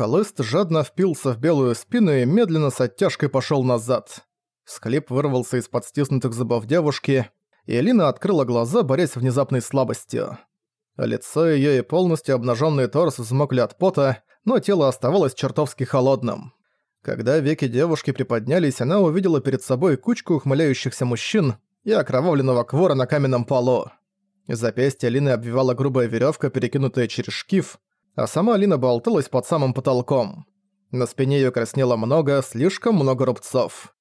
Холыст жадно впился в белую спину и медленно с оттяжкой пошёл назад. Склеп вырвался из-под стиснутых зубов девушки, и Элина открыла глаза, борясь с внезапной слабостью. Лицо её и полностью обнажённый торс взмокли от пота, но тело оставалось чертовски холодным. Когда веки девушки приподнялись, она увидела перед собой кучку ухмыляющихся мужчин и окровавленного квора на каменном полу. Запястье Алины обвивала грубая веревка, перекинутая через шкив, а сама Алина болталась под самым потолком. На спине ее краснело много, слишком много рубцов.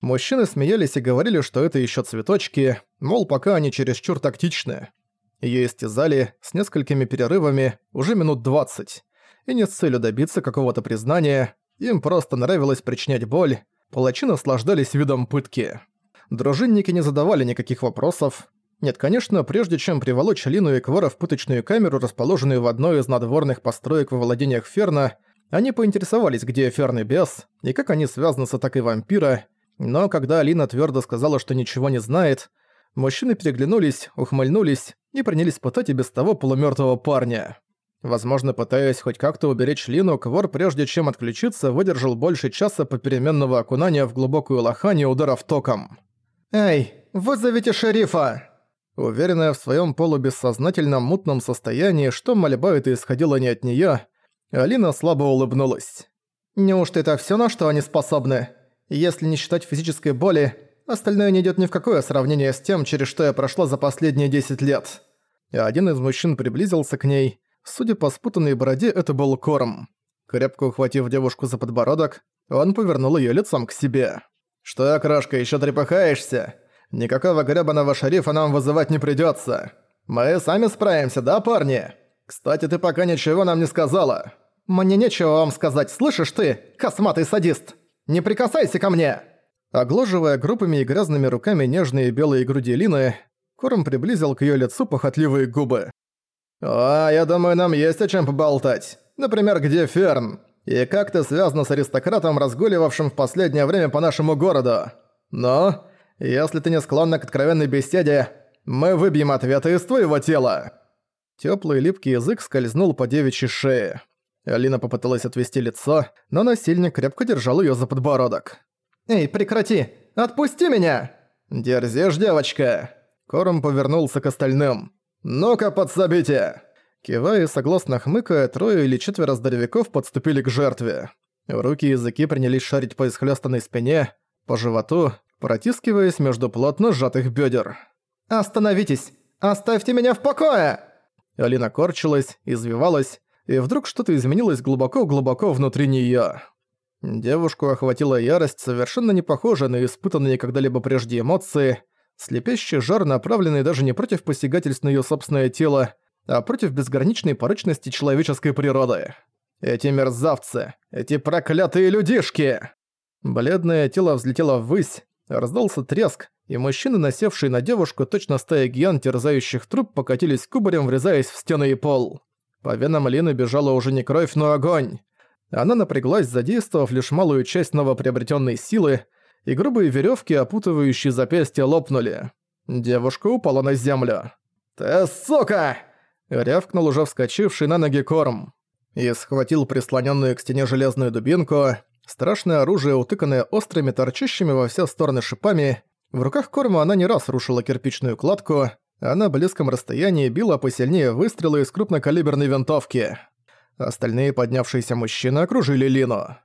Мужчины смеялись и говорили, что это еще цветочки, мол, пока они чересчур тактичны. Ее истязали с несколькими перерывами уже минут двадцать. И не с целью добиться какого-то признания, им просто нравилось причинять боль, палачи наслаждались видом пытки. Дружинники не задавали никаких вопросов. Нет, конечно, прежде чем приволочь Лину и Квора в пыточную камеру, расположенную в одной из надворных построек во владениях Ферна, они поинтересовались, где Ферн и Бес, и как они связаны с атакой вампира, но когда Алина твердо сказала, что ничего не знает, мужчины переглянулись, ухмыльнулись и принялись пытать и без того полумёртвого парня. Возможно, пытаясь хоть как-то уберечь Лину, Квор, прежде чем отключиться, выдержал больше часа попеременного окунания в глубокую лохань и ударов током. «Эй, вызовите шерифа!» Уверенная в своем полубессознательном мутном состоянии, что мольба это исходила не от нее, Алина слабо улыбнулась. «Неужто это все, на что они способны? Если не считать физической боли, остальное не идет ни в какое сравнение с тем, через что я прошла за последние 10 лет». Один из мужчин приблизился к ней. Судя по спутанной бороде, это был Корм. Крепко ухватив девушку за подбородок, он повернул ее лицом к себе. «Что, Крашка, еще трепыхаешься? Никакого гребаного шерифа нам вызывать не придется. Мы сами справимся, да, парни? Кстати, ты пока ничего нам не сказала». «Мне нечего вам сказать, слышишь ты, косматый садист? Не прикасайся ко мне!» Огложивая группами и грязными руками нежные белые груди Лины, Корм приблизил к ее лицу похотливые губы. «А, я думаю, нам есть о чем поболтать. Например, где Ферн? И как ты связана с аристократом, разгуливавшим в последнее время по нашему городу? Но, если ты не склонна к откровенной беседе, мы выбьем ответы из твоего тела». Тёплый липкий язык скользнул по девичьей шее. Алина попыталась отвести лицо, но насильник крепко держал её за подбородок. «Эй, прекрати! Отпусти меня!» «Дерзишь, девочка!» Корм повернулся к остальным. «Ну-ка, подсобите!» Кивая и согласно хмыкая, трое или четверо здоровяков подступили к жертве. Руки и языки принялись шарить по исхлёстанной спине, по животу, протискиваясь между плотно сжатых бедер. «Остановитесь! Оставьте меня в покое!» Алина корчилась, извивалась, и вдруг что-то изменилось глубоко-глубоко внутри неё. Девушку охватила ярость, совершенно не похожая на испытанные когда-либо прежде эмоции, слепящий жар, направленный даже не против посягательств на её собственное тело, а против безграничной порочности человеческой природы. Эти мерзавцы, эти проклятые людишки! Бледное тело взлетело ввысь, раздался треск, и мужчины, насевшие на девушку, точно стая гиан, терзающих труп, покатились кубарем, врезаясь в стены и пол. По венам Лины бежала уже не кровь, но огонь. Она напряглась, задействовав лишь малую часть новоприобретенной силы, и грубые веревки, опутывающие запястья, лопнули. Девушка упала на землю. «Ты сука!» рявкнул уже вскочивший на ноги Корм. И схватил прислоненную к стене железную дубинку, страшное оружие, утыканное острыми, торчащими во все стороны шипами. В руках Корма она не раз рушила кирпичную кладку, а на близком расстоянии била посильнее выстрелы из крупнокалиберной винтовки. Остальные поднявшиеся мужчины окружили Лину.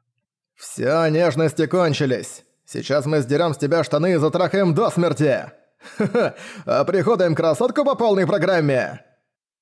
«Всё нежности кончились. Сейчас мы сдерём с тебя штаны и затрахаем до смерти! Ха-ха, а приходаем красотку по полной программе!»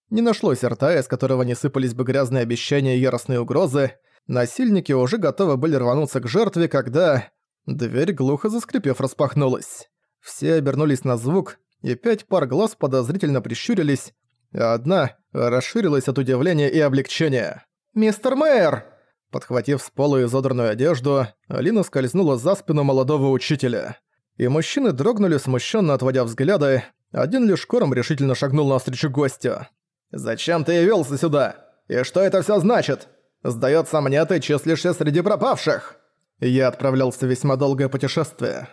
Не нашлось рта, из которого не сыпались бы грязные обещания и яростные угрозы. Насильники уже готовы были рвануться к жертве, когда... Дверь глухо заскрипев распахнулась. Все обернулись на звук, и пять пар глаз подозрительно прищурились, а одна расширилась от удивления и облегчения. «Мистер Мэйр!» Подхватив с пола изодранную одежду, Алина скользнула за спину молодого учителя. И мужчины дрогнули, смущенно отводя взгляды, один лишь кором решительно шагнул навстречу гостю. «Зачем ты явился сюда? И что это все значит? Сдается мне, ты числишься среди пропавших!» Я отправлялся в весьма долгое путешествие.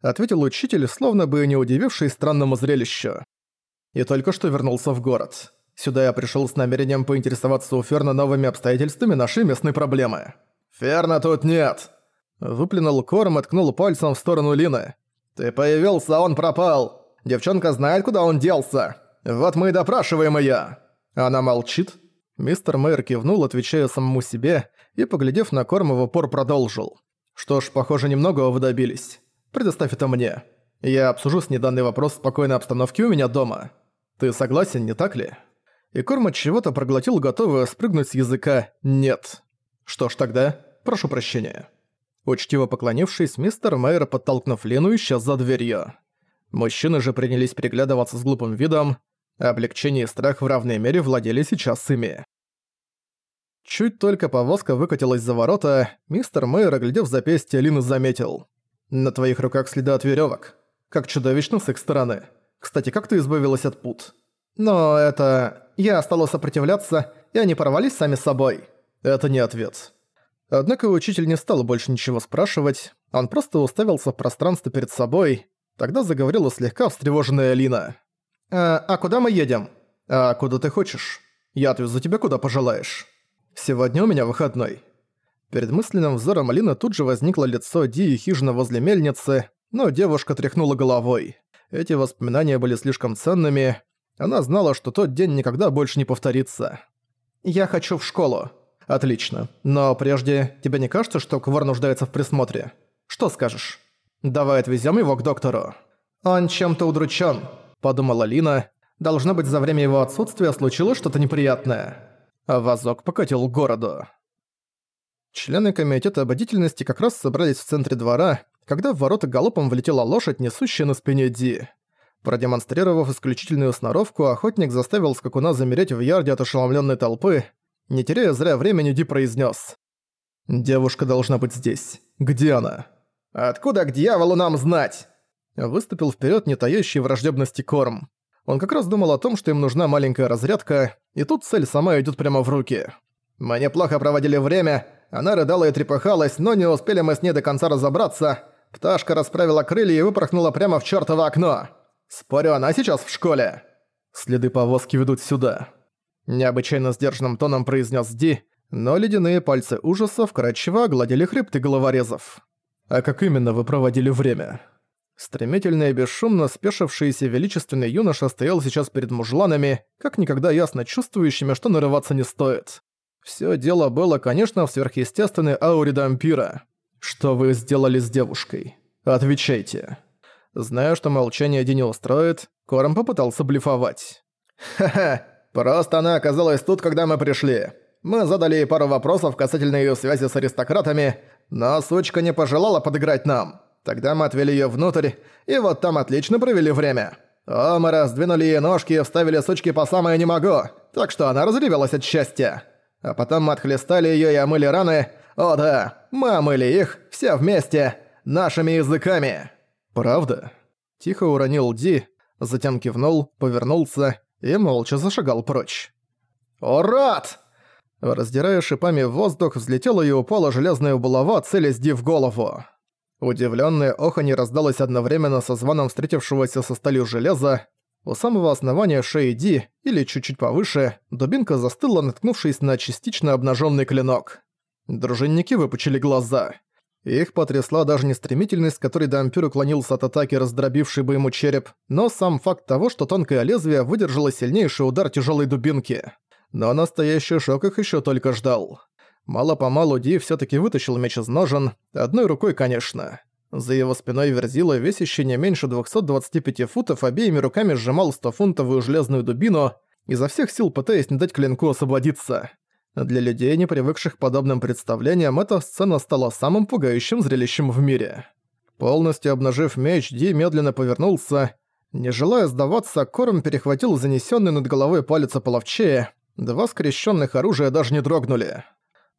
Ответил учитель, словно бы не удивившись странному зрелищу. И только что вернулся в город. Сюда я пришел с намерением поинтересоваться у Ферна новыми обстоятельствами нашей местной проблемы. «Ферна тут нет!» Выплюнул Корм и ткнул пальцем в сторону Лины. «Ты появился, а он пропал! Девчонка знает, куда он делся! Вот мы и допрашиваем её!» Она молчит. Мистер Мэйр кивнул, отвечая самому себе, и, поглядев на Корм, в упор продолжил. «Что ж, похоже, немного вы добились. Предоставь это мне. Я обсужу с ней данный вопрос в спокойной обстановке у меня дома. Ты согласен, не так ли?» и Корм от чего-то проглотил, готовый спрыгнуть с языка «нет». Что ж тогда, прошу прощения. Учтиво поклонившись, мистер Мэйр, подтолкнув Лену, исчез за дверью. Мужчины же принялись переглядываться с глупым видом, облегчение и страх в равной мере владели сейчас ими. Чуть только повозка выкатилась за ворота, мистер Мэйр, оглядев запястье, Лины заметил. «На твоих руках следы от веревок. Как чудовищно с их стороны. Кстати, как ты избавилась от пут?» «Но это... Я стала сопротивляться, и они порвались сами собой. Это не ответ. Однако учитель не стал больше ничего спрашивать, он просто уставился в пространство перед собой. Тогда заговорила слегка встревоженная Алина. «А, «А куда мы едем?» «А куда ты хочешь? Я отвезу тебя куда пожелаешь. Сегодня у меня выходной». Перед мысленным взором Алина тут же возникло лицо Ди и хижина возле мельницы, но девушка тряхнула головой. Эти воспоминания были слишком ценными, она знала, что тот день никогда больше не повторится. «Я хочу в школу». «Отлично. Но прежде, тебе не кажется, что Квар нуждается в присмотре? Что скажешь? Давай отвезем его к доктору». «Он чем-то удручен, подумала Лина. «Должно быть, за время его отсутствия случилось что-то неприятное». Вазок покатил городу. Члены комитета ободительности как раз собрались в центре двора, когда в ворота галопом влетела лошадь, несущая на спине Ди. Продемонстрировав исключительную сноровку, охотник заставил скакуна замереть в ярде от ошеломленной толпы. Не теряя зря времени, Ди произнес: «Девушка должна быть здесь. Где она?» «Откуда к дьяволу нам знать?» Выступил вперед не таящий враждебности Корм. Он как раз думал о том, что им нужна маленькая разрядка, и тут цель сама идет прямо в руки. «Мы неплохо проводили время, она рыдала и трепыхалась, но не успели мы с ней до конца разобраться. Пташка расправила крылья и выпорхнула прямо в чёртово окно. Спорю, она сейчас в школе. Следы повозки ведут сюда. Необычайно сдержанным тоном произнес Ди, но ледяные пальцы ужаса вкрадчиво огладили хребты головорезов. А как именно вы проводили время? Стремительно и бесшумно спешившийся величественный юноша стоял сейчас перед мужланами, как никогда ясно чувствующими, что нарываться не стоит. Всё дело было, конечно, в сверхъестественной ауре дампира. Что вы сделали с девушкой? Отвечайте. Зная, что молчание Ди не устроит, Корм попытался блефовать. «Ха-ха, просто она оказалась тут, когда мы пришли. Мы задали ей пару вопросов касательно её связи с аристократами, но сучка не пожелала подыграть нам. Тогда мы отвели её внутрь, и вот там отлично провели время. О, мы раздвинули ей ножки и вставили сучки по самое не могу, так что она разревелась от счастья. А потом мы отхлестали её и омыли раны. О да, мы омыли их, все вместе, нашими языками. «Правда?» Тихо уронил Ди, затем кивнул, повернулся и молча зашагал прочь. «Урод!» Раздирая шипами воздух, взлетела и упала железная булава, целясь Ди в голову. Удивлённое оханье раздалось одновременно со звоном встретившегося со сталью железа. У самого основания шеи Ди, или чуть-чуть повыше, дубинка застыла, наткнувшись на частично обнажённый клинок. Дружинники выпучили глаза. Их потрясла даже не стремительность, которой Дампир уклонился от атаки, раздробившей бы ему череп, но сам факт того, что тонкое лезвие выдержало сильнейший удар тяжелой дубинки. Но настоящий шок их еще только ждал. Мало-помалу Ди все таки вытащил меч из ножен, одной рукой, конечно. За его спиной Верзила, весящий не меньше 225 футов, обеими руками сжимал 100-фунтовую железную дубину, изо всех сил пытаясь не дать клинку освободиться. Для людей, не привыкших к подобным представлениям, эта сцена стала самым пугающим зрелищем в мире. Полностью обнажив меч, Ди медленно повернулся. Не желая сдаваться, Корм перехватил занесенный над головой палец половчее. Два скрещенных оружия даже не дрогнули.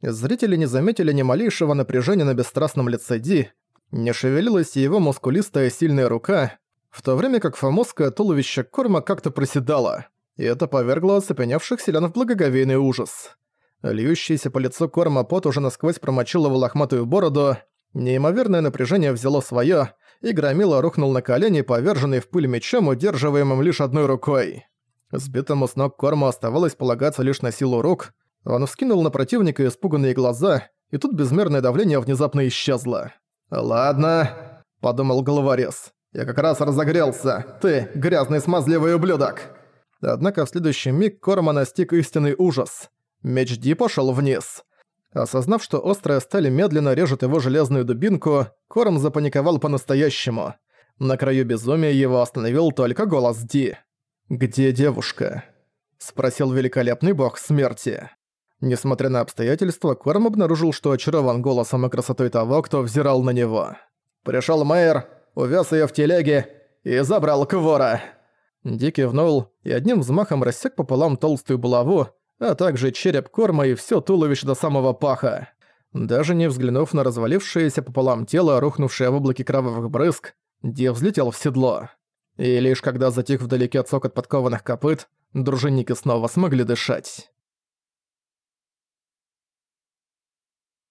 Зрители не заметили ни малейшего напряжения на бесстрастном лице Ди, не шевелилась и его мускулистая сильная рука, в то время как фомозское туловище Корма как-то проседало, и это повергло оцепеневших селян в благоговейный ужас. Льющийся по лицу корма пот уже насквозь промочил его лохматую бороду. Неимоверное напряжение взяло своё, и Громила рухнул на колени, поверженный в пыль мечом, удерживаемым лишь одной рукой. Сбитому с ног Корму оставалось полагаться лишь на силу рук. Он вскинул на противника испуганные глаза, и тут безмерное давление внезапно исчезло. «Ладно», — подумал головорез. «Я как раз разогрелся. Ты, грязный смазливый ублюдок!» Однако в следующий миг Корма настиг истинный ужас. Меч Ди пошёл вниз. Осознав, что острая сталь медленно режет его железную дубинку, Корм запаниковал по-настоящему. На краю безумия его остановил только голос Ди. «Где девушка?» – спросил великолепный бог смерти. Несмотря на обстоятельства, Корм обнаружил, что очарован голосом и красотой того, кто взирал на него. «Пришёл мэр, увез её в телеге и забрал Квора!» Ди кивнул и одним взмахом рассек пополам толстую булаву, а также череп корма и всё туловище до самого паха. Даже не взглянув на развалившееся пополам тело, рухнувшее в облаке кровавых брызг, Ди взлетел в седло. И лишь когда затих вдалеке цокот подкованных копыт, дружинники снова смогли дышать.